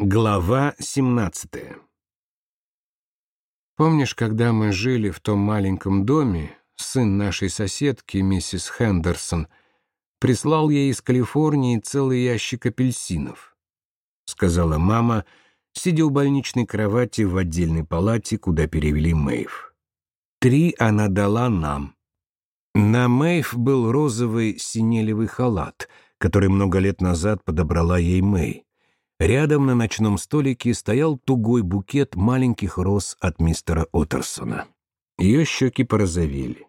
Глава 17 Помнишь, когда мы жили в том маленьком доме, сын нашей соседки, миссис Хендерсон, прислал ей из Калифорнии целый ящик апельсинов? Сказала мама, сидя у больничной кровати в отдельной палате, куда перевели Мэйв. Три она дала нам. На Мэйв был розовый синелевый халат, который много лет назад подобрала ей Мэй. Рядом на ночном столике стоял тугой букет маленьких роз от мистера Оттерсона. Ее щеки порозовели.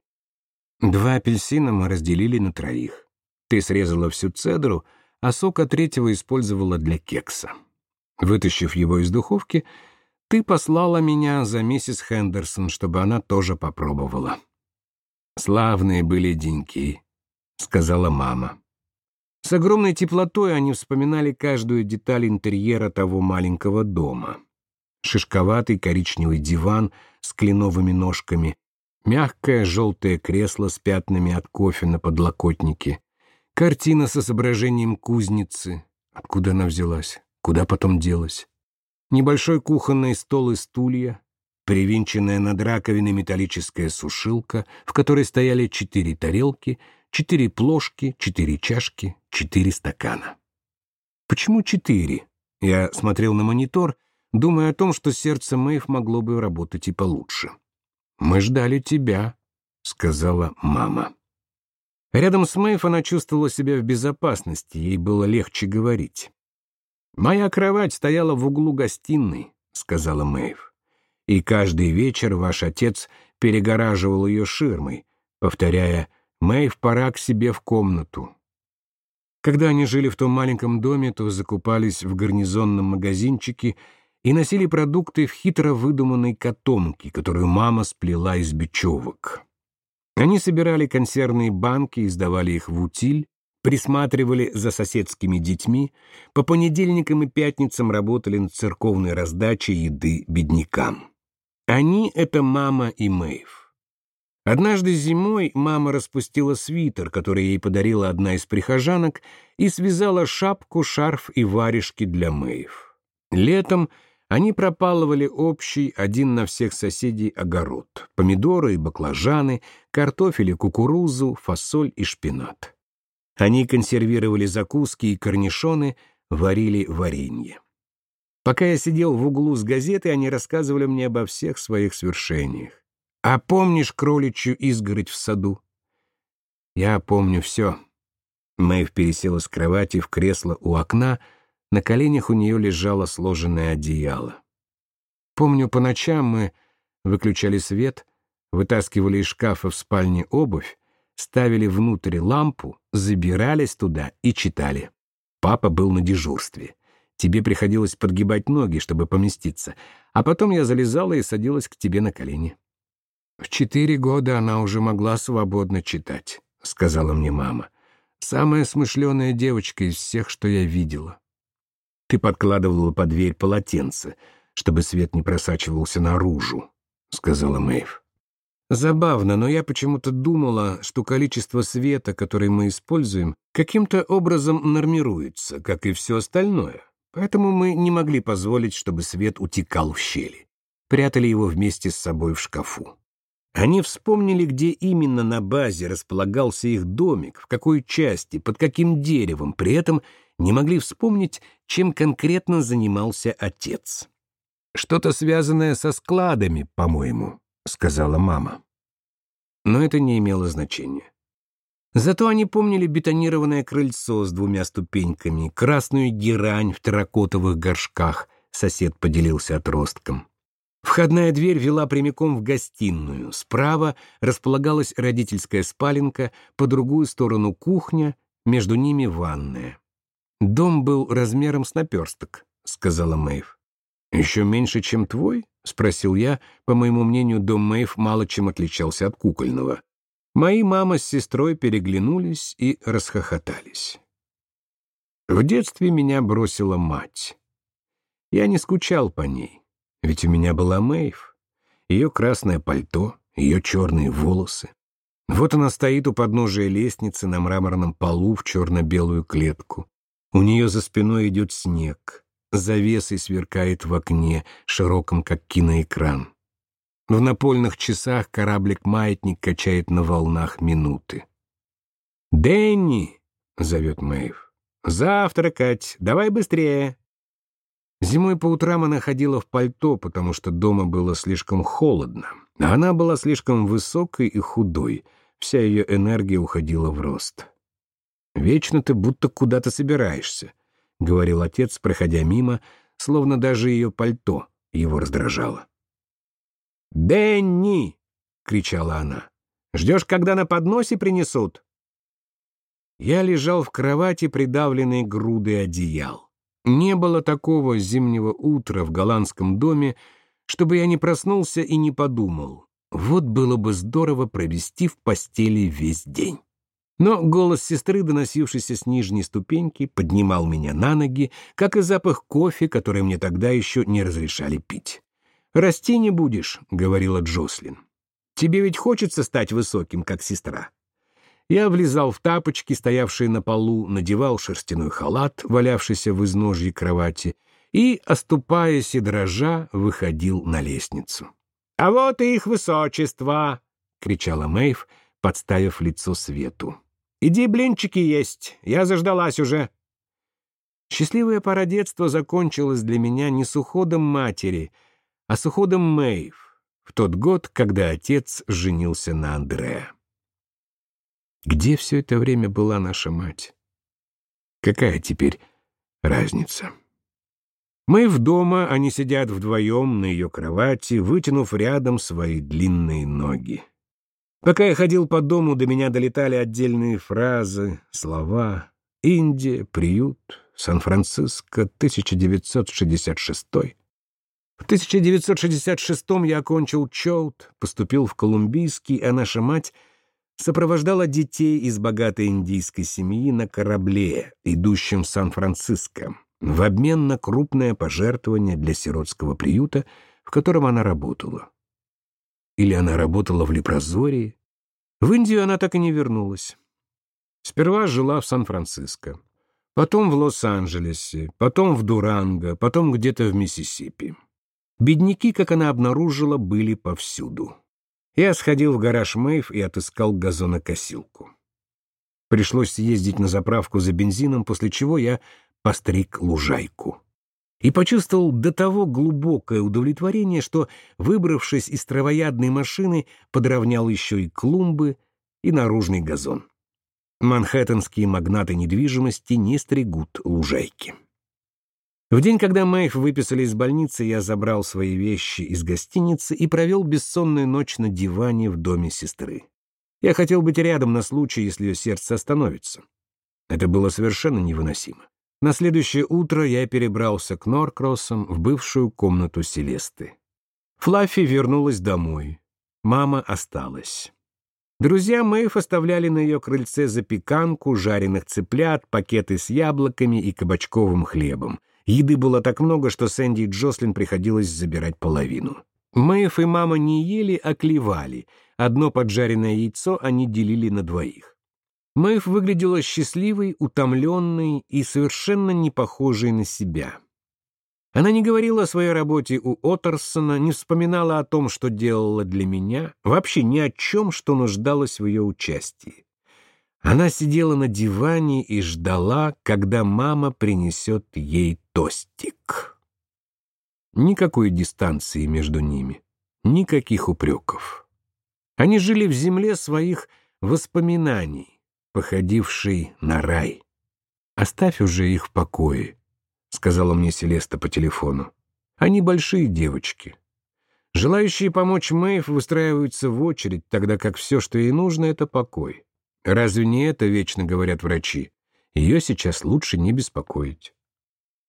Два апельсина мы разделили на троих. Ты срезала всю цедру, а сок от третьего использовала для кекса. Вытащив его из духовки, ты послала меня за миссис Хендерсон, чтобы она тоже попробовала. «Славные были деньки», — сказала мама. С огромной теплотой они вспоминали каждую деталь интерьера того маленького дома. Шишковатый коричневый диван с кленовыми ножками, мягкое желтое кресло с пятнами от кофе на подлокотнике, картина с изображением кузницы. Откуда она взялась? Куда потом делась? Небольшой кухонный стол и стулья, привинченная над раковиной металлическая сушилка, в которой стояли четыре тарелки — Четыре плошки, четыре чашки, четыре стакана. Почему четыре? Я смотрел на монитор, думая о том, что сердце Мэйв могло бы работать и получше. «Мы ждали тебя», — сказала мама. Рядом с Мэйв она чувствовала себя в безопасности, ей было легче говорить. «Моя кровать стояла в углу гостиной», — сказала Мэйв. «И каждый вечер ваш отец перегораживал ее ширмой, повторяя Мэйв пора к себе в комнату. Когда они жили в том маленьком доме, то закупались в гарнизонном магазинчике и носили продукты в хитро выдуманной котомке, которую мама сплела из бечевок. Они собирали консервные банки и сдавали их в утиль, присматривали за соседскими детьми, по понедельникам и пятницам работали над церковной раздачей еды беднякам. Они — это мама и Мэйв. Однажды зимой мама распустила свитер, который ей подарила одна из прихожанок, и связала шапку, шарф и варежки для Мэйв. Летом они пропалывали общий, один на всех соседей, огород. Помидоры и баклажаны, картофель и кукурузу, фасоль и шпинат. Они консервировали закуски и корнишоны, варили варенье. Пока я сидел в углу с газетой, они рассказывали мне обо всех своих свершениях. А помнишь кроличью изгородь в саду? Я помню все. Мэйв пересела с кровати в кресло у окна, на коленях у нее лежало сложенное одеяло. Помню, по ночам мы выключали свет, вытаскивали из шкафа в спальне обувь, ставили внутрь лампу, забирались туда и читали. Папа был на дежурстве. Тебе приходилось подгибать ноги, чтобы поместиться, а потом я залезала и садилась к тебе на колени. «В четыре года она уже могла свободно читать», — сказала мне мама. «Самая смышленая девочка из всех, что я видела». «Ты подкладывала под дверь полотенце, чтобы свет не просачивался наружу», — сказала Мэйв. Забавно, но я почему-то думала, что количество света, который мы используем, каким-то образом нормируется, как и все остальное. Поэтому мы не могли позволить, чтобы свет утекал в щели. Прятали его вместе с собой в шкафу. Они вспомнили, где именно на базе располагался их домик, в какой части, под каким деревом, при этом не могли вспомнить, чем конкретно занимался отец. «Что-то связанное со складами, по-моему», — сказала мама. Но это не имело значения. Зато они помнили бетонированное крыльцо с двумя ступеньками, красную герань в терракотовых горшках, сосед поделился отростком. Входная дверь вела прямиком в гостиную. Справа располагалась родительская спаленка, по другую сторону кухня, между ними ванная. «Дом был размером с наперсток», — сказала Мэйв. «Еще меньше, чем твой?» — спросил я. По моему мнению, дом Мэйв мало чем отличался от кукольного. Мои мама с сестрой переглянулись и расхохотались. В детстве меня бросила мать. Я не скучал по ней. Ведь у меня была Мэйв. Ее красное пальто, ее черные волосы. Вот она стоит у подножия лестницы на мраморном полу в черно-белую клетку. У нее за спиной идет снег. завесой сверкает в окне, широком, как киноэкран. В напольных часах кораблик-маятник качает на волнах минуты. «Дэнни!» — зовет Мэйв. «Завтракать! Давай быстрее!» Зимой по утрам она ходила в пальто, потому что дома было слишком холодно. А она была слишком высокой и худой. Вся ее энергия уходила в рост. «Вечно ты будто куда-то собираешься», — говорил отец, проходя мимо, словно даже ее пальто его раздражало. «Дэнни!» — кричала она. «Ждешь, когда на подносе принесут?» Я лежал в кровати, придавленной грудой одеял. Не было такого зимнего утра в голландском доме, чтобы я не проснулся и не подумал. Вот было бы здорово провести в постели весь день. Но голос сестры, доносившийся с нижней ступеньки, поднимал меня на ноги, как и запах кофе, который мне тогда еще не разрешали пить. «Расти не будешь», — говорила Джослин. «Тебе ведь хочется стать высоким, как сестра». Я влезал в тапочки, стоявшие на полу, надевал шерстяной халат, валявшийся в изножье кровати, и, оступаясь и дрожа, выходил на лестницу. «А вот и их высочество!» — кричала Мэйв, подставив лицо свету. «Иди блинчики есть, я заждалась уже». Счастливая пора детства закончилась для меня не с уходом матери, а с уходом Мэйв в тот год, когда отец женился на Андреа. Где все это время была наша мать? Какая теперь разница? Мы в дома, они сидят вдвоем на ее кровати, вытянув рядом свои длинные ноги. Пока я ходил по дому, до меня долетали отдельные фразы, слова. Индия, приют, Сан-Франциско, 1966. В 1966 я окончил Чоут, поступил в Колумбийский, а наша мать — сопровождала детей из богатой индийской семьи на корабле, идущем в Сан-Франциско, в обмен на крупное пожертвование для сиротского приюта, в котором она работала. Или она работала в Лепрозории. В Индию она так и не вернулась. Сперва жила в Сан-Франциско, потом в Лос-Анджелесе, потом в Дуранго, потом где-то в Миссисипи. Бедняки, как она обнаружила, были повсюду. Я сходил в гараж Мэйв и отыскал газонокосилку. Пришлось съездить на заправку за бензином, после чего я постриг лужайку. И почувствовал до того глубокое удовлетворение, что, выбравшись из травоядной машины, подровнял еще и клумбы и наружный газон. Манхэттенские магнаты недвижимости не стригут лужайки. В день, когда Мэйв выписали из больницы, я забрал свои вещи из гостиницы и провел бессонную ночь на диване в доме сестры. Я хотел быть рядом на случай, если ее сердце остановится. Это было совершенно невыносимо. На следующее утро я перебрался к Норкроссам в бывшую комнату Селесты. Флаффи вернулась домой. Мама осталась. Друзья Мэйв оставляли на ее крыльце запеканку, жареных цыплят, пакеты с яблоками и кабачковым хлебом. Еды было так много, что Сэнди и Джослин приходилось забирать половину. Мэйв и мама не ели, а клевали. Одно поджаренное яйцо они делили на двоих. Мэйв выглядела счастливой, утомленной и совершенно не похожей на себя. Она не говорила о своей работе у Оттерсона, не вспоминала о том, что делала для меня, вообще ни о чем, что нуждалось в ее участии. Она сидела на диване и ждала, когда мама принесет ей тостик. Никакой дистанции между ними, никаких упреков. Они жили в земле своих воспоминаний, походившей на рай. «Оставь уже их в покое», — сказала мне Селеста по телефону. «Они большие девочки». Желающие помочь Мэйв выстраиваются в очередь, тогда как все, что ей нужно, — это покой. Разве не это вечно говорят врачи? Ее сейчас лучше не беспокоить.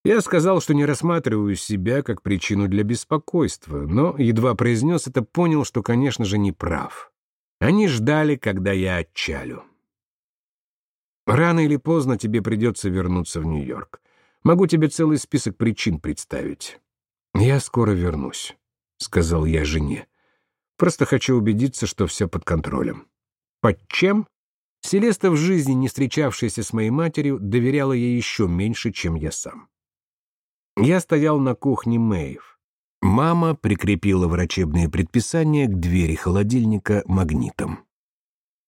Я сказал, что не рассматриваю себя как причину для беспокойства, но, едва произнес это, понял, что, конечно же, не прав. Они ждали, когда я отчалю. Рано или поздно тебе придется вернуться в Нью-Йорк. Могу тебе целый список причин представить. Я скоро вернусь, — сказал я жене. Просто хочу убедиться, что все под контролем. Под чем? Селеста в жизни, не встречавшаяся с моей матерью, доверяла ей еще меньше, чем я сам. Я стоял на кухне Мэйв. Мама прикрепила врачебные предписания к двери холодильника магнитом.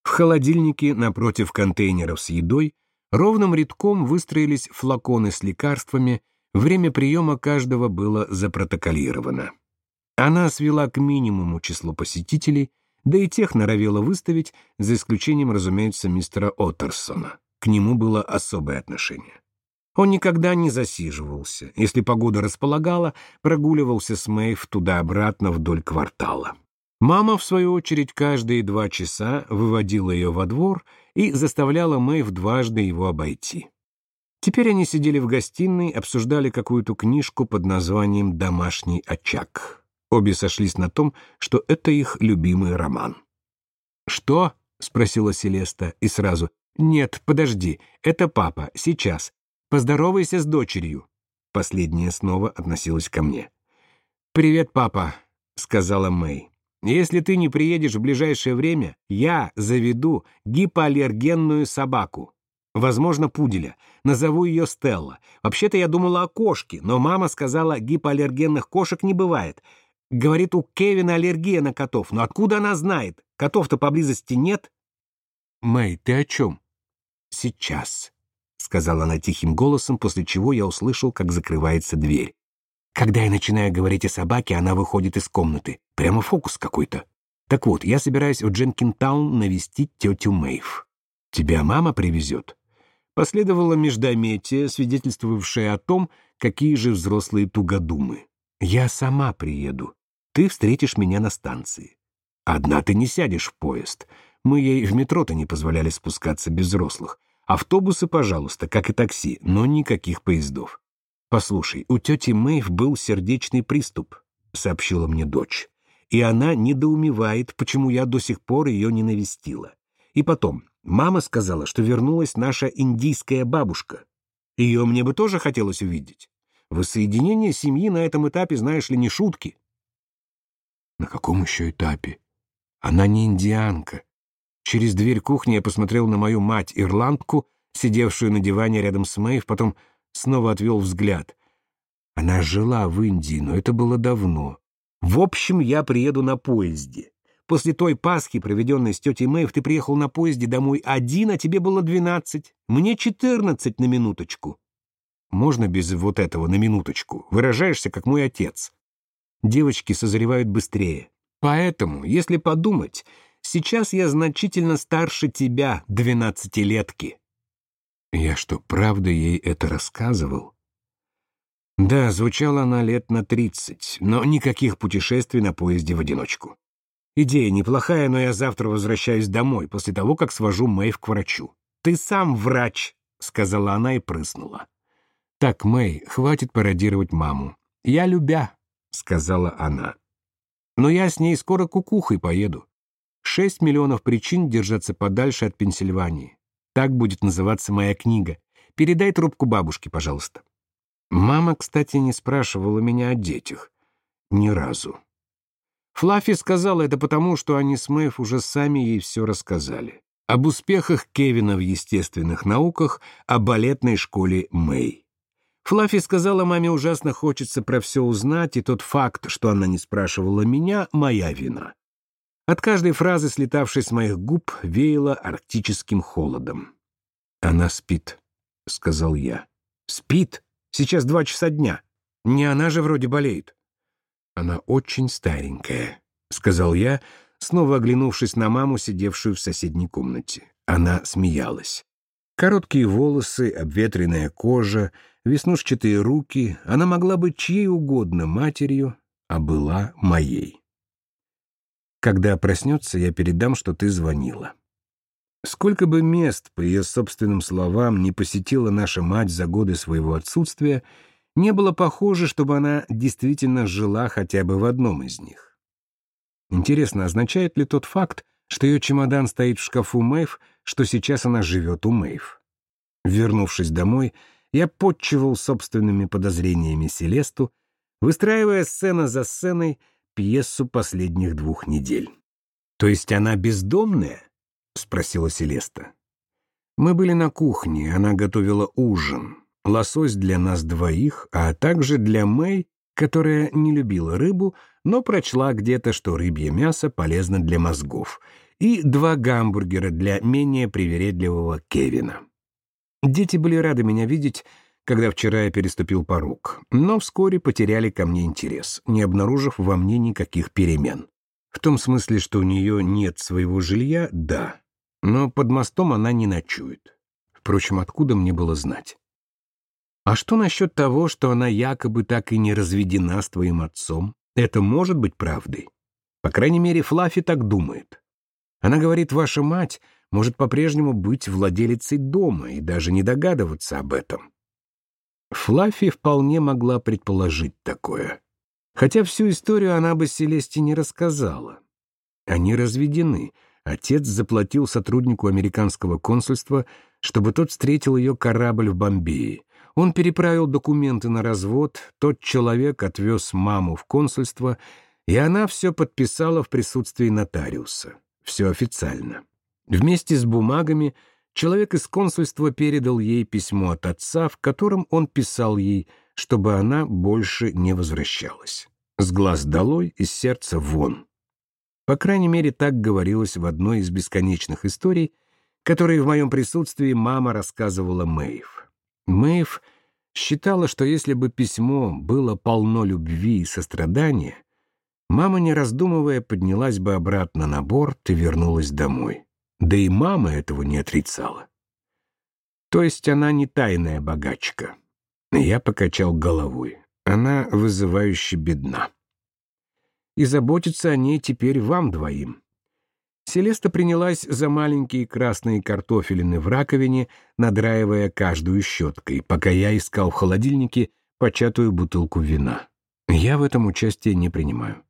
В холодильнике напротив контейнеров с едой ровным рядком выстроились флаконы с лекарствами, время приема каждого было запротоколировано. Она свела к минимуму число посетителей, да и тех норовила выставить, за исключением, разумеется, мистера Оттерсона. К нему было особое отношение. Он никогда не засиживался. Если погода располагала, прогуливался с Мэйв туда-обратно вдоль квартала. Мама, в свою очередь, каждые два часа выводила ее во двор и заставляла Мэйв дважды его обойти. Теперь они сидели в гостиной, обсуждали какую-то книжку под названием «Домашний очаг». Обе сошлись на том, что это их любимый роман. «Что?» — спросила Селеста, и сразу. «Нет, подожди, это папа, сейчас. Поздоровайся с дочерью». Последняя снова относилась ко мне. «Привет, папа», — сказала Мэй. «Если ты не приедешь в ближайшее время, я заведу гипоаллергенную собаку. Возможно, пуделя. Назову ее Стелла. Вообще-то я думала о кошке, но мама сказала, гипоаллергенных кошек не бывает. Говорит, у Кевина аллергия на котов. Но откуда она знает? Котов-то поблизости нет. Мэй, ты о чем? Сейчас. — сказала она тихим голосом, после чего я услышал, как закрывается дверь. Когда я начинаю говорить о собаке, она выходит из комнаты. Прямо фокус какой-то. Так вот, я собираюсь в Дженкинтаун навестить тетю Мэйв. Тебя мама привезет?» Последовало междометие, свидетельствовавшее о том, какие же взрослые тугодумы. «Я сама приеду. Ты встретишь меня на станции. Одна ты не сядешь в поезд. Мы ей в метро-то не позволяли спускаться без взрослых. Автобусы, пожалуйста, как и такси, но никаких поездов. «Послушай, у тети Мэйв был сердечный приступ», — сообщила мне дочь. «И она недоумевает, почему я до сих пор ее не навестила. И потом, мама сказала, что вернулась наша индийская бабушка. Ее мне бы тоже хотелось увидеть. Воссоединение семьи на этом этапе, знаешь ли, не шутки». «На каком еще этапе? Она не индианка. Через дверь кухни я посмотрел на мою мать-ирландку, сидевшую на диване рядом с Мэйв, потом снова отвел взгляд. Она жила в Индии, но это было давно. В общем, я приеду на поезде. После той Пасхи, проведенной с тетей Мэйв, ты приехал на поезде домой один, а тебе было двенадцать. Мне четырнадцать на минуточку. Можно без вот этого на минуточку? Выражаешься, как мой отец. Девочки созревают быстрее. Поэтому, если подумать, Сейчас я значительно старше тебя, двенадцатилетки». Я что, правда ей это рассказывал? Да, звучала она лет на тридцать, но никаких путешествий на поезде в одиночку. Идея неплохая, но я завтра возвращаюсь домой, после того, как свожу Мэй к врачу. «Ты сам врач», — сказала она и прыснула. «Так, Мэй, хватит пародировать маму. Я любя», — сказала она. «Но я с ней скоро кукухой поеду. Шесть миллионов причин держаться подальше от Пенсильвании. Так будет называться моя книга. Передай трубку бабушке, пожалуйста. Мама, кстати, не спрашивала меня о детях. Ни разу. Флаффи сказала это потому, что они с Мэйв уже сами ей все рассказали. Об успехах Кевина в естественных науках, о балетной школе Мэй. Флаффи сказала, маме ужасно хочется про все узнать, и тот факт, что она не спрашивала меня, моя вина. От каждой фразы, слетавшей с моих губ, веяло арктическим холодом. «Она спит», — сказал я. «Спит? Сейчас два часа дня. Не она же вроде болеет». «Она очень старенькая», — сказал я, снова оглянувшись на маму, сидевшую в соседней комнате. Она смеялась. Короткие волосы, обветренная кожа, веснушчатые руки. Она могла быть чьей угодно матерью, а была моей. Когда проснется, я передам, что ты звонила. Сколько бы мест, по ее собственным словам, не посетила наша мать за годы своего отсутствия, не было похоже, чтобы она действительно жила хотя бы в одном из них. Интересно, означает ли тот факт, что ее чемодан стоит в шкафу Мэйв, что сейчас она живет у Мэйв? Вернувшись домой, я подчивал собственными подозрениями Селесту, выстраивая сцена за сценой пьесу последних двух недель. «То есть она бездомная?» — спросила Селеста. Мы были на кухне, она готовила ужин. лосось для нас двоих, а также для Мэй, которая не любила рыбу, но прочла где-то, что рыбье мясо полезно для мозгов, и два гамбургера для менее привередливого Кевина. Дети были рады меня видеть, когда вчера я переступил порог, но вскоре потеряли ко мне интерес, не обнаружив во мне никаких перемен. В том смысле, что у нее нет своего жилья, да, но под мостом она не ночует. Впрочем, откуда мне было знать? А что насчет того, что она якобы так и не разведена с твоим отцом? Это может быть правдой? По крайней мере, Флаффи так думает. Она говорит, ваша мать может по-прежнему быть владелицей дома и даже не догадываться об этом. Флаффи вполне могла предположить такое. Хотя всю историю она бы Селесте не рассказала. Они разведены. Отец заплатил сотруднику американского консульства, чтобы тот встретил ее корабль в Бомбее. Он переправил документы на развод, тот человек отвез маму в консульство, и она все подписала в присутствии нотариуса. Все официально. Вместе с бумагами человек из консульства передал ей письмо от отца, в котором он писал ей, чтобы она больше не возвращалась. С глаз долой, из сердца вон. По крайней мере, так говорилось в одной из бесконечных историй, которые в моем присутствии мама рассказывала Мэйв. Мэйв считала, что если бы письмо было полно любви и сострадания, мама, не раздумывая, поднялась бы обратно на борт и вернулась домой. Да и мама этого не отрицала. То есть она не тайная богачка. Я покачал головой. Она вызывающе бедна. И заботиться о ней теперь вам двоим. Селеста принялась за маленькие красные картофелины в раковине, надраивая каждую щеткой, пока я искал в холодильнике початую бутылку вина. Я в этом участие не принимаю.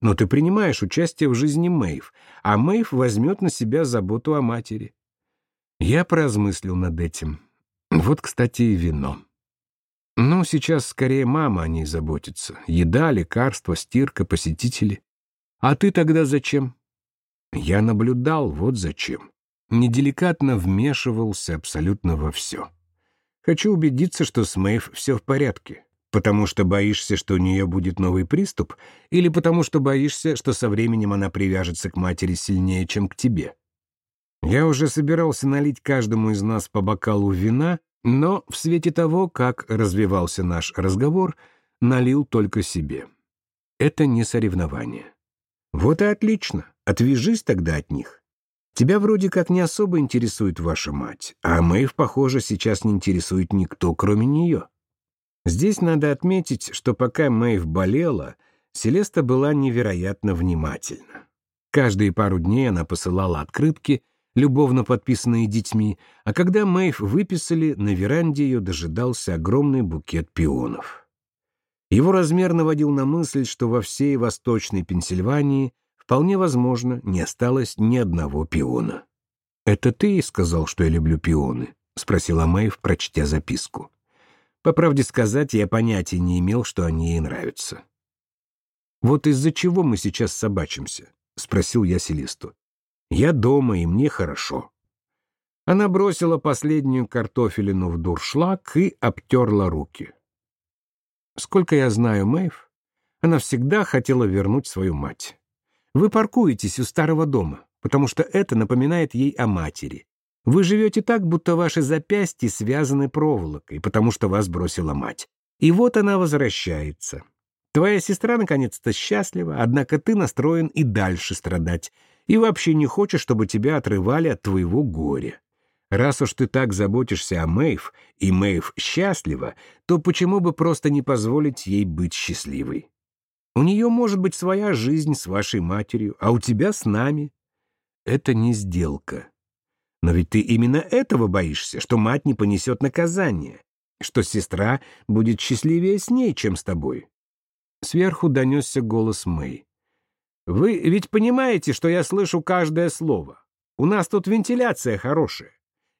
Но ты принимаешь участие в жизни Мэйв, а Мэйв возьмет на себя заботу о матери. Я поразмыслил над этим. Вот, кстати, и вино. Ну, сейчас скорее мама о ней заботится. Еда, лекарства, стирка, посетители. А ты тогда зачем? Я наблюдал, вот зачем. Неделикатно вмешивался абсолютно во все. Хочу убедиться, что с Мэйв все в порядке. Потому что боишься, что у нее будет новый приступ, или потому что боишься, что со временем она привяжется к матери сильнее, чем к тебе? Я уже собирался налить каждому из нас по бокалу вина, но в свете того, как развивался наш разговор, налил только себе. Это не соревнование. Вот и отлично. Отвяжись тогда от них. Тебя вроде как не особо интересует ваша мать, а Мэйв, похоже, сейчас не интересует никто, кроме нее. Здесь надо отметить, что пока Мэйв болела, Селеста была невероятно внимательна. Каждые пару дней она посылала открытки, любовно подписанные детьми, а когда Мэйв выписали, на веранде ее дожидался огромный букет пионов. Его размер наводил на мысль, что во всей Восточной Пенсильвании вполне возможно, не осталось ни одного пиона. «Это ты сказал, что я люблю пионы?» — спросила Мэйв, прочтя записку. По правде сказать, я понятия не имел, что они ей нравятся. «Вот из-за чего мы сейчас собачимся?» — спросил я Селисту. «Я дома, и мне хорошо». Она бросила последнюю картофелину в дуршлаг и обтерла руки. Сколько я знаю Мэйв, она всегда хотела вернуть свою мать. Вы паркуетесь у старого дома, потому что это напоминает ей о матери. Вы живете так, будто ваши запястья связаны проволокой, потому что вас бросила мать. И вот она возвращается. Твоя сестра наконец-то счастлива, однако ты настроен и дальше страдать, и вообще не хочешь, чтобы тебя отрывали от твоего горя. Раз уж ты так заботишься о Мэйв, и Мэйв счастлива, то почему бы просто не позволить ей быть счастливой? У нее может быть своя жизнь с вашей матерью, а у тебя с нами. Это не сделка. Но ведь ты именно этого боишься, что мать не понесет наказание, что сестра будет счастливее с ней, чем с тобой. Сверху донесся голос Мэй. «Вы ведь понимаете, что я слышу каждое слово. У нас тут вентиляция хорошая.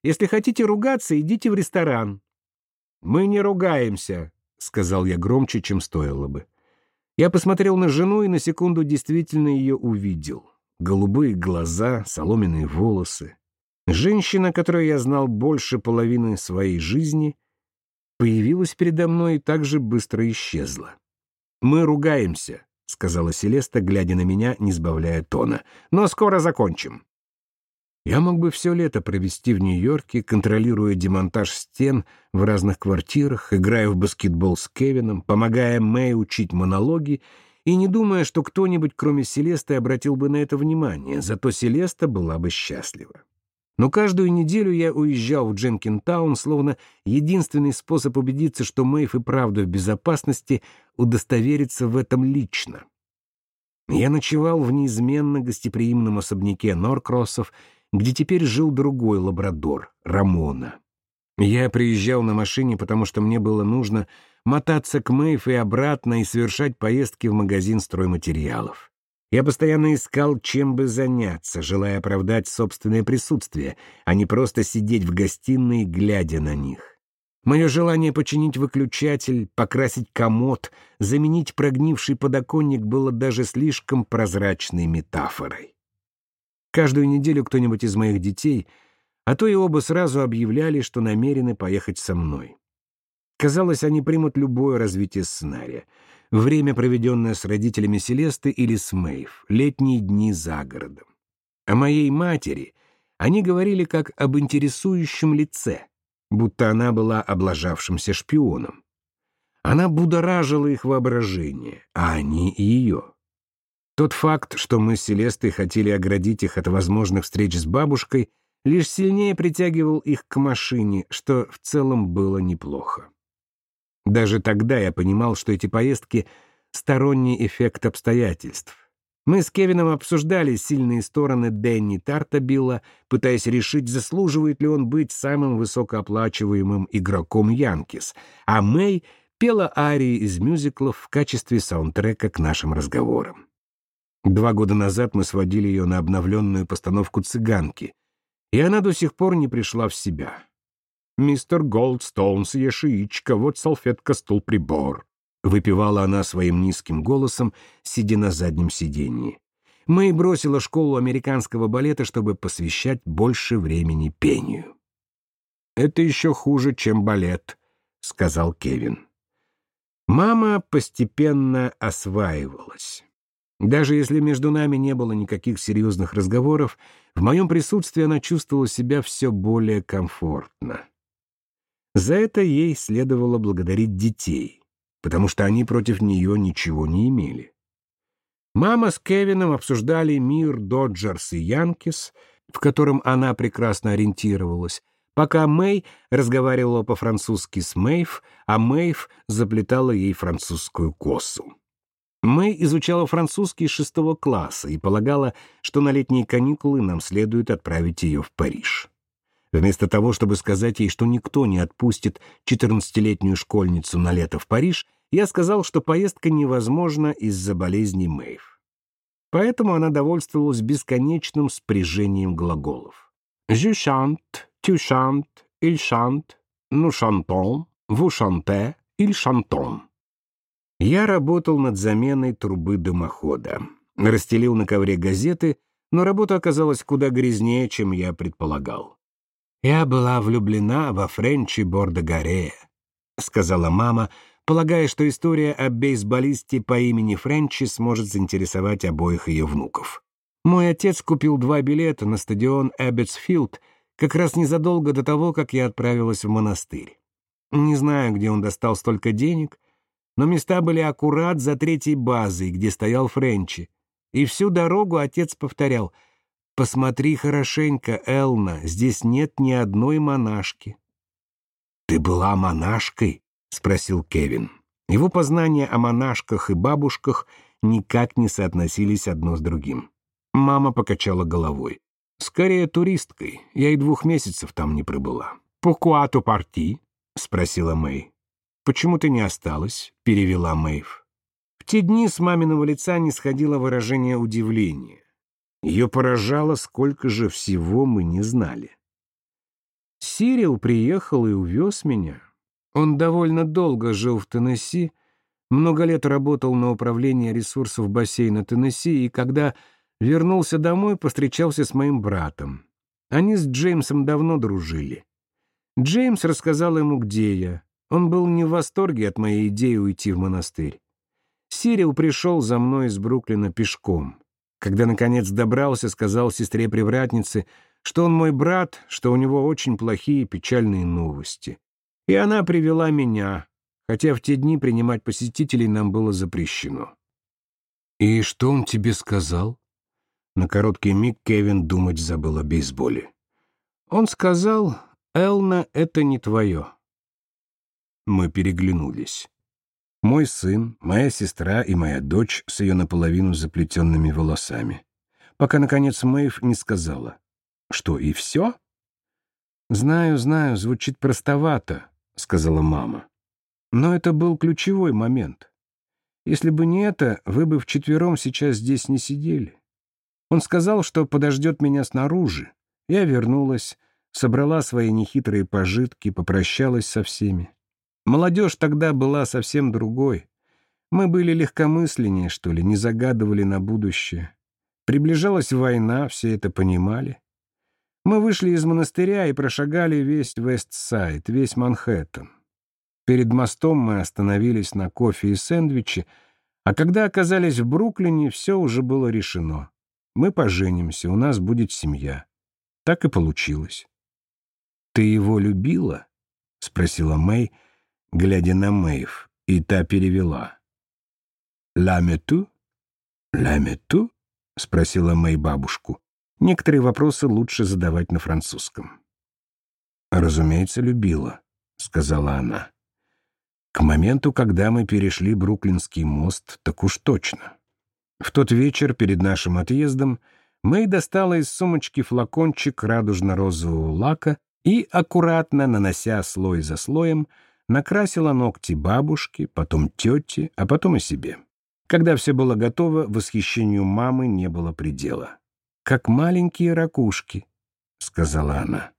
Если хотите ругаться, идите в ресторан». «Мы не ругаемся», — сказал я громче, чем стоило бы. Я посмотрел на жену и на секунду действительно ее увидел. Голубые глаза, соломенные волосы. Женщина, которую я знал больше половины своей жизни, появилась передо мной и так же быстро исчезла. «Мы ругаемся», — сказала Селеста, глядя на меня, не сбавляя тона. «Но скоро закончим». Я мог бы все лето провести в Нью-Йорке, контролируя демонтаж стен в разных квартирах, играя в баскетбол с Кевином, помогая Мэй учить монологи и не думая, что кто-нибудь, кроме Селесты, обратил бы на это внимание, зато Селеста была бы счастлива. Но каждую неделю я уезжал в Дженкинтаун, словно единственный способ убедиться, что Мэйв и правда в безопасности, удостовериться в этом лично. Я ночевал в неизменно гостеприимном особняке Норкроссов, где теперь жил другой лабрадор, Рамона. Я приезжал на машине, потому что мне было нужно мотаться к Мэйв и обратно и совершать поездки в магазин стройматериалов. Я постоянно искал, чем бы заняться, желая оправдать собственное присутствие, а не просто сидеть в гостиной, глядя на них. Мое желание починить выключатель, покрасить комод, заменить прогнивший подоконник было даже слишком прозрачной метафорой. Каждую неделю кто-нибудь из моих детей, а то и оба сразу объявляли, что намерены поехать со мной. Казалось, они примут любое развитие сценария — время, проведенное с родителями Селесты или с Мэйв, летние дни за городом. О моей матери они говорили как об интересующем лице, будто она была облажавшимся шпионом. Она будоражила их воображение, а они — ее. Тот факт, что мы с Селестой хотели оградить их от возможных встреч с бабушкой, лишь сильнее притягивал их к машине, что в целом было неплохо. Даже тогда я понимал, что эти поездки — сторонний эффект обстоятельств. Мы с Кевином обсуждали сильные стороны Дэнни Тартабилла, пытаясь решить, заслуживает ли он быть самым высокооплачиваемым игроком Янкис, а Мэй пела арии из мюзиклов в качестве саундтрека к нашим разговорам. Два года назад мы сводили ее на обновленную постановку «Цыганки», и она до сих пор не пришла в себя. «Мистер Голдстоун, съешь яичко, вот салфетка, стул, прибор», — выпевала она своим низким голосом, сидя на заднем сиденье. Мэй бросила школу американского балета, чтобы посвящать больше времени пению. «Это еще хуже, чем балет», — сказал Кевин. Мама постепенно осваивалась. Даже если между нами не было никаких серьезных разговоров, в моем присутствии она чувствовала себя все более комфортно. За это ей следовало благодарить детей, потому что они против нее ничего не имели. Мама с Кевином обсуждали мир Доджерс и Янкис, в котором она прекрасно ориентировалась, пока Мэй разговаривала по-французски с Мэйв, а Мэйв заплетала ей французскую косу. Мэй изучала французский шестого класса и полагала, что на летние каникулы нам следует отправить ее в Париж. Вместо того, чтобы сказать ей, что никто не отпустит 14-летнюю школьницу на лето в Париж, я сказал, что поездка невозможна из-за болезни Мэйв. Поэтому она довольствовалась бесконечным спряжением глаголов. «Je chante», «tu chantes», «il chante», «nous chantons», «vous chantez», «il chantons». Я работал над заменой трубы дымохода. Расстелил на ковре газеты, но работа оказалась куда грязнее, чем я предполагал. «Я была влюблена во Френчи Бордогаре», — сказала мама, полагая, что история о бейсболисте по имени Френчи сможет заинтересовать обоих ее внуков. Мой отец купил два билета на стадион Эббетсфилд как раз незадолго до того, как я отправилась в монастырь. Не знаю, где он достал столько денег, но места были аккурат за третьей базой, где стоял Френчи. И всю дорогу отец повторял — Посмотри хорошенько, Элна, здесь нет ни одной монашки. Ты была монашкой? спросил Кевин. Его познания о монашках и бабушках никак не соотносились одно с другим. Мама покачала головой. «Скорее туристкой. Я и двух месяцев там не пробыла». «Pourquoi tu parti?» — спросила Мэй. «Почему ты не осталась?» — перевела Мэйв. В те дни с маминого лица не сходило выражение удивления. Ее поражало, сколько же всего мы не знали. Сирил приехал и увез меня. Он довольно долго жил в Теннесси, много лет работал на управление ресурсов бассейна Теннесси, и когда вернулся домой, повстречался с моим братом. Они с Джеймсом давно дружили. Джеймс рассказал ему, где я. Он был не в восторге от моей идеи уйти в монастырь. Сирил пришел за мной из Бруклина пешком. Когда, наконец, добрался, сказал сестре-привратнице, что он мой брат, что у него очень плохие печальные новости. И она привела меня, хотя в те дни принимать посетителей нам было запрещено. «И что он тебе сказал?» На короткий миг Кевин думать забыл о бейсболе. Он сказал, «Элна, это не твое». Мы переглянулись. Мой сын, моя сестра и моя дочь с ее наполовину заплетенными волосами. Пока, наконец, Мэйв не сказала. «Что, и все?» «Знаю, знаю, звучит простовато», — сказала мама. «Но это был ключевой момент. Если бы не это, вы бы вчетвером сейчас здесь не сидели. Он сказал, что подождет меня снаружи. Я вернулась, собрала свои нехитрые пожитки, попрощалась со всеми. Молодежь тогда была совсем другой. Мы были легкомысленнее, что ли, не загадывали на будущее. Приближалась война, все это понимали. Мы вышли из монастыря и прошагали весь Вестсайд, весь Манхэттен. Перед мостом мы остановились на кофе и сэндвичи, а когда оказались в Бруклине, все уже было решено. Мы поженимся, у нас будет семья. Так и получилось. «Ты его любила?» — спросила Мэй, глядя на Мэйв, и та перевела. «Ла мету?» «Ла мету?» — спросила Мэй бабушку. Некоторые вопросы лучше задавать на французском. «Разумеется, любила», — сказала она. «К моменту, когда мы перешли Бруклинский мост, так уж точно». В тот вечер перед нашим отъездом Мэй достала из сумочки флакончик радужно-розового лака и, аккуратно нанося слой за слоем, накрасила ногти бабушки, потом тете, а потом и себе. Когда все было готово, восхищению мамы не было предела. «Как маленькие ракушки», — сказала она.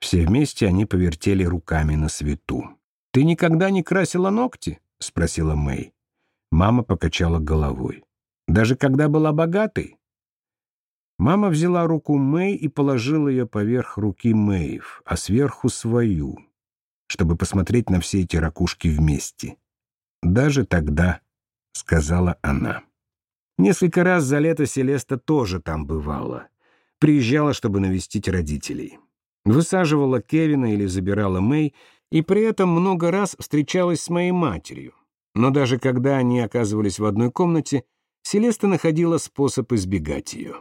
Все вместе они повертели руками на свету. «Ты никогда не красила ногти?» — спросила Мэй. Мама покачала головой. Даже когда была богатой? Мама взяла руку Мэй и положила ее поверх руки Мэйв, а сверху свою, чтобы посмотреть на все эти ракушки вместе. «Даже тогда», — сказала она. Несколько раз за лето Селеста тоже там бывала. Приезжала, чтобы навестить родителей. Высаживала Кевина или забирала Мэй, и при этом много раз встречалась с моей матерью. Но даже когда они оказывались в одной комнате, Селеста находила способ избегать ее.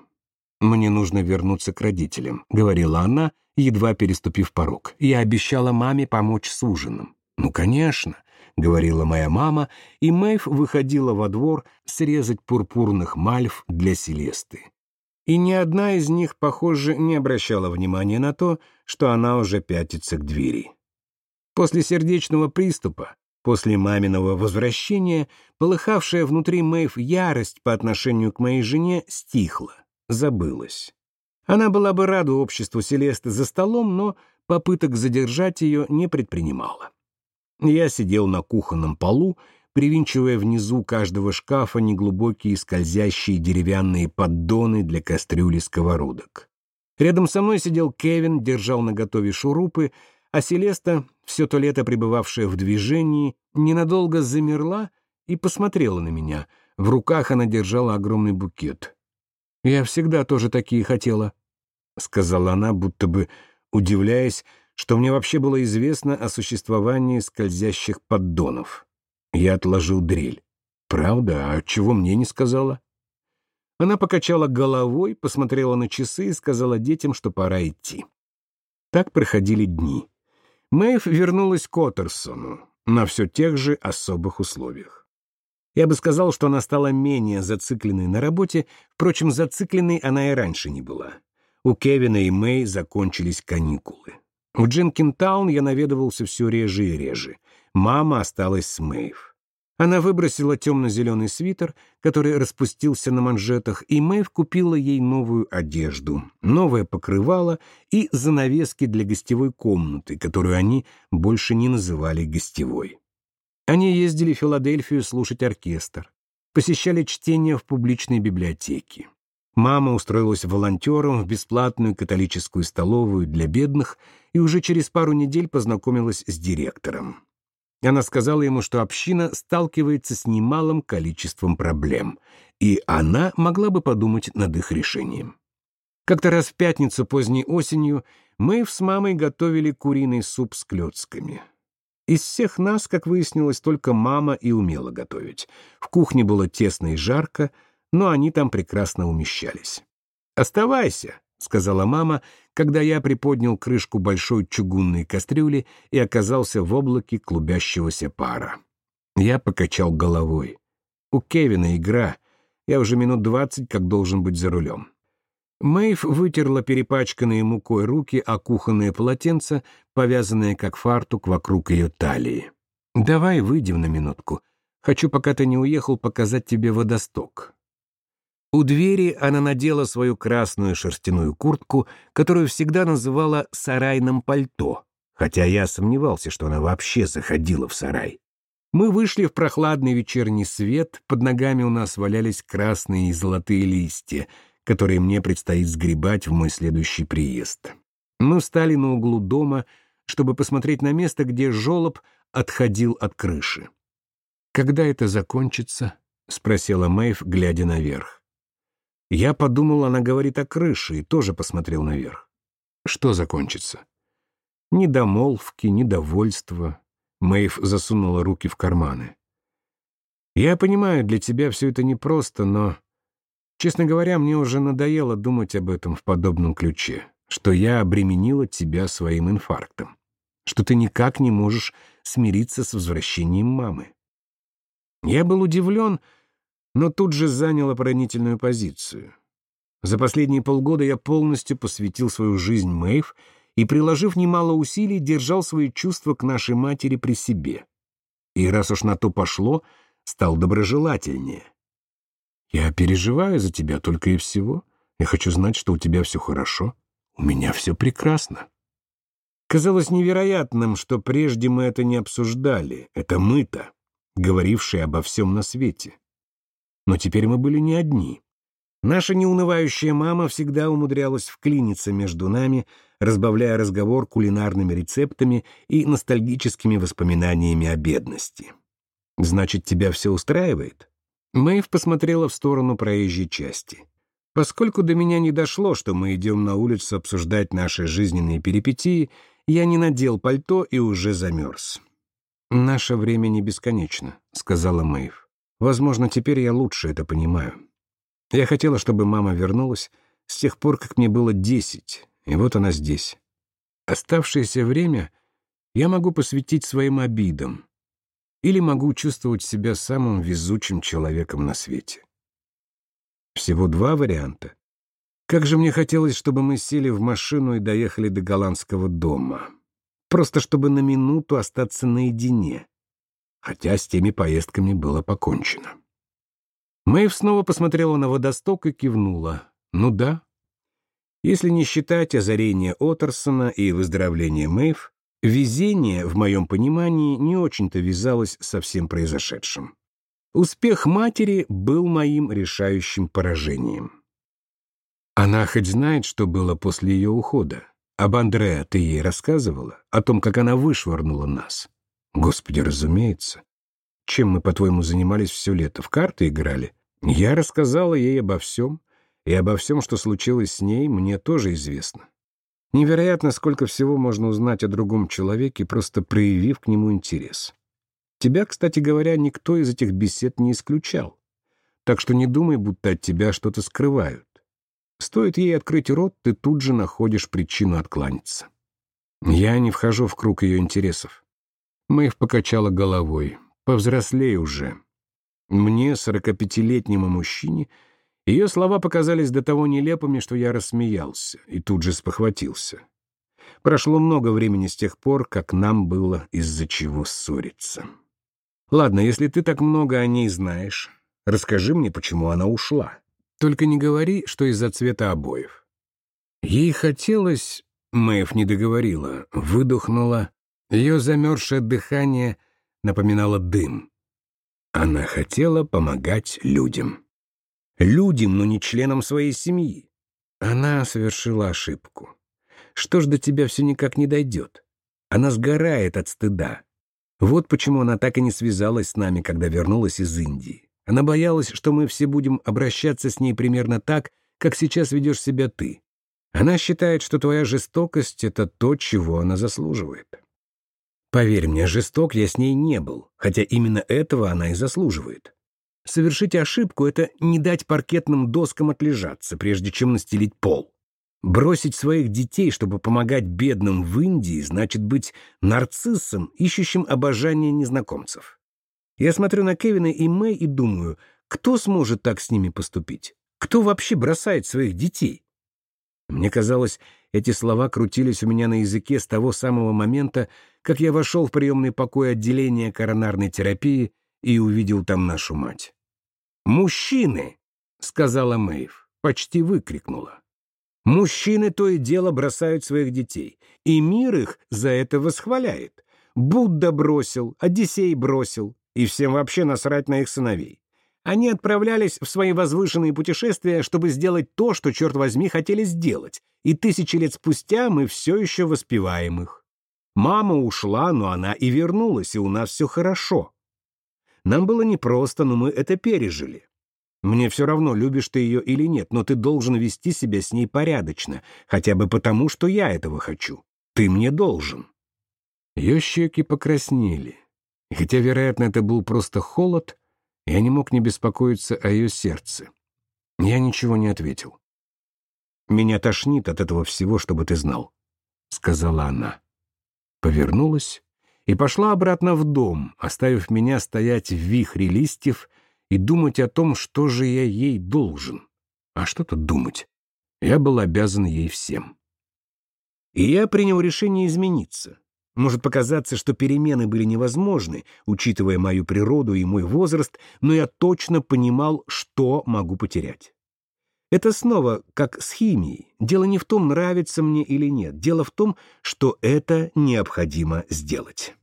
«Мне нужно вернуться к родителям», — говорила она, едва переступив порог. «Я обещала маме помочь с ужином». «Ну, конечно», — говорила моя мама, и Мэйв выходила во двор срезать пурпурных мальв для Селесты. И ни одна из них, похоже, не обращала внимания на то, что она уже пятится к двери. После сердечного приступа После маминого возвращения полыхавшая внутри Мэйв ярость по отношению к моей жене стихла, забылась. Она была бы рада обществу Селесты за столом, но попыток задержать ее не предпринимала. Я сидел на кухонном полу, привинчивая внизу каждого шкафа неглубокие скользящие деревянные поддоны для кастрюли сковородок. Рядом со мной сидел Кевин, держал наготове шурупы, а Селеста, все то лето пребывавшая в движении, ненадолго замерла и посмотрела на меня. В руках она держала огромный букет. «Я всегда тоже такие хотела», — сказала она, будто бы удивляясь, что мне вообще было известно о существовании скользящих поддонов. Я отложил дрель. «Правда? А чего мне не сказала?» Она покачала головой, посмотрела на часы и сказала детям, что пора идти. Так проходили дни. Мэйв вернулась к Оттерсону на все тех же особых условиях. Я бы сказал, что она стала менее зацикленной на работе, впрочем, зацикленной она и раньше не была. У Кевина и Мэй закончились каникулы. В Джинкинтаун я наведывался все реже и реже. Мама осталась с Мэйв. Она выбросила темно-зеленый свитер, который распустился на манжетах, и Мэйв купила ей новую одежду, новое покрывало и занавески для гостевой комнаты, которую они больше не называли гостевой. Они ездили в Филадельфию слушать оркестр, посещали чтения в публичной библиотеке. Мама устроилась волонтером в бесплатную католическую столовую для бедных и уже через пару недель познакомилась с директором. Она сказала ему, что община сталкивается с немалым количеством проблем, и она могла бы подумать над их решением. Как-то раз в пятницу поздней осенью мы с мамой готовили куриный суп с клетками. Из всех нас, как выяснилось, только мама и умела готовить. В кухне было тесно и жарко, но они там прекрасно умещались. «Оставайся», — сказала мама, когда я приподнял крышку большой чугунной кастрюли и оказался в облаке клубящегося пара. Я покачал головой. У Кевина игра. Я уже минут двадцать как должен быть за рулем. Мэйв вытерла перепачканные мукой руки о кухонное полотенце, повязанное как фартук вокруг ее талии. «Давай выйдем на минутку. Хочу, пока ты не уехал, показать тебе водосток». У двери она надела свою красную шерстяную куртку, которую всегда называла «сарайным пальто», хотя я сомневался, что она вообще заходила в сарай. Мы вышли в прохладный вечерний свет, под ногами у нас валялись красные и золотые листья — которые мне предстоит сгребать в мой следующий приезд. Мы встали на углу дома, чтобы посмотреть на место, где жолоб отходил от крыши. «Когда это закончится?» — спросила Мэйв, глядя наверх. Я подумал, она говорит о крыше, и тоже посмотрел наверх. «Что закончится?» Недомолвки, недовольство. Мэйв засунула руки в карманы. «Я понимаю, для тебя все это непросто, но Честно говоря, мне уже надоело думать об этом в подобном ключе, что я обременила тебя своим инфарктом, что ты никак не можешь смириться с возвращением мамы. Я был удивлен, но тут же занял оборонительную позицию. За последние полгода я полностью посвятил свою жизнь Мэйв и, приложив немало усилий, держал свои чувства к нашей матери при себе. И раз уж на то пошло, стал доброжелательнее. Я переживаю за тебя только и всего. Я хочу знать, что у тебя все хорошо. У меня все прекрасно. Казалось невероятным, что прежде мы это не обсуждали. Это мы-то, говорившие обо всем на свете. Но теперь мы были не одни. Наша неунывающая мама всегда умудрялась вклиниться между нами, разбавляя разговор кулинарными рецептами и ностальгическими воспоминаниями о бедности. «Значит, тебя все устраивает?» Мэйв посмотрела в сторону проезжей части. Поскольку до меня не дошло, что мы идем на улицу обсуждать наши жизненные перипетии, я не надел пальто и уже замерз. «Наше время не бесконечно», — сказала Мэйв. «Возможно, теперь я лучше это понимаю. Я хотела, чтобы мама вернулась с тех пор, как мне было десять, и вот она здесь. Оставшееся время я могу посвятить своим обидам, или могу чувствовать себя самым везучим человеком на свете. Всего два варианта. Как же мне хотелось, чтобы мы сели в машину и доехали до голландского дома. Просто чтобы на минуту остаться наедине. Хотя с теми поездками было покончено. Мэйв снова посмотрела на водосток и кивнула. Ну да. Если не считать озарения Отерсона и выздоровления Мэйв, Везение, в моем понимании, не очень-то вязалось со всем произошедшим. Успех матери был моим решающим поражением. Она хоть знает, что было после ее ухода. Об Андреа ты ей рассказывала? О том, как она вышвырнула нас? Господи, разумеется. Чем мы, по-твоему, занимались все лето? В карты играли? Я рассказала ей обо всем, и обо всем, что случилось с ней, мне тоже известно. Невероятно, сколько всего можно узнать о другом человеке, просто проявив к нему интерес. Тебя, кстати говоря, никто из этих бесед не исключал. Так что не думай, будто от тебя что-то скрывают. Стоит ей открыть рот, ты тут же находишь причину откланяться. Я не вхожу в круг ее интересов. Мэйв покачала головой. Повзрослей уже. Мне, сорокапятилетнему мужчине, ее слова показались до того нелепыми, что я рассмеялся и тут же спохватился. Прошло много времени с тех пор, как нам было из-за чего ссориться. Ладно, если ты так много о ней знаешь, расскажи мне, почему она ушла. Только не говори, что из-за цвета обоев. Ей хотелось... Мэйв не договорила, выдохнула. Ее замерзшее дыхание напоминало дым. Она хотела помогать людям людям, но не членам своей семьи. Она совершила ошибку. Что ж до тебя все никак не дойдет? Она сгорает от стыда. Вот почему она так и не связалась с нами, когда вернулась из Индии. Она боялась, что мы все будем обращаться с ней примерно так, как сейчас ведешь себя ты. Она считает, что твоя жестокость — это то, чего она заслуживает. Поверь мне, жесток я с ней не был, хотя именно этого она и заслуживает. Совершить ошибку — это не дать паркетным доскам отлежаться, прежде чем настелить пол. Бросить своих детей, чтобы помогать бедным в Индии, значит быть нарциссом, ищущим обожание незнакомцев. Я смотрю на Кевина и Мэй и думаю, кто сможет так с ними поступить? Кто вообще бросает своих детей? Мне казалось, эти слова крутились у меня на языке с того самого момента, как я вошел в приемный покой отделения коронарной терапии и увидел там нашу мать. «Мужчины!» — сказала Мэйв, почти выкрикнула. «Мужчины то и дело бросают своих детей, и мир их за это восхваляет. Будда бросил, Одиссей бросил, и всем вообще насрать на их сыновей. Они отправлялись в свои возвышенные путешествия, чтобы сделать то, что, черт возьми, хотели сделать, и тысячи лет спустя мы все еще воспеваем их. Мама ушла, но она и вернулась, и у нас все хорошо. Нам было непросто, но мы это пережили. Мне все равно, любишь ты ее или нет, но ты должен вести себя с ней порядочно, хотя бы потому, что я этого хочу. Ты мне должен. Ее щеки покраснели. Хотя, вероятно, это был просто холод, я не мог не беспокоиться о ее сердце. Я ничего не ответил. «Меня тошнит от этого всего, чтобы ты знал», — сказала она. Повернулась и пошла обратно в дом, оставив меня стоять в вихре листьев и думать о том, что же я ей должен. А что тут думать? Я был обязан ей всем. И я принял решение измениться. Может показаться, что перемены были невозможны, учитывая мою природу и мой возраст, но я точно понимал, что могу потерять. Это снова как с химией. Дело не в том, нравится мне или нет. Дело в том, что это необходимо сделать.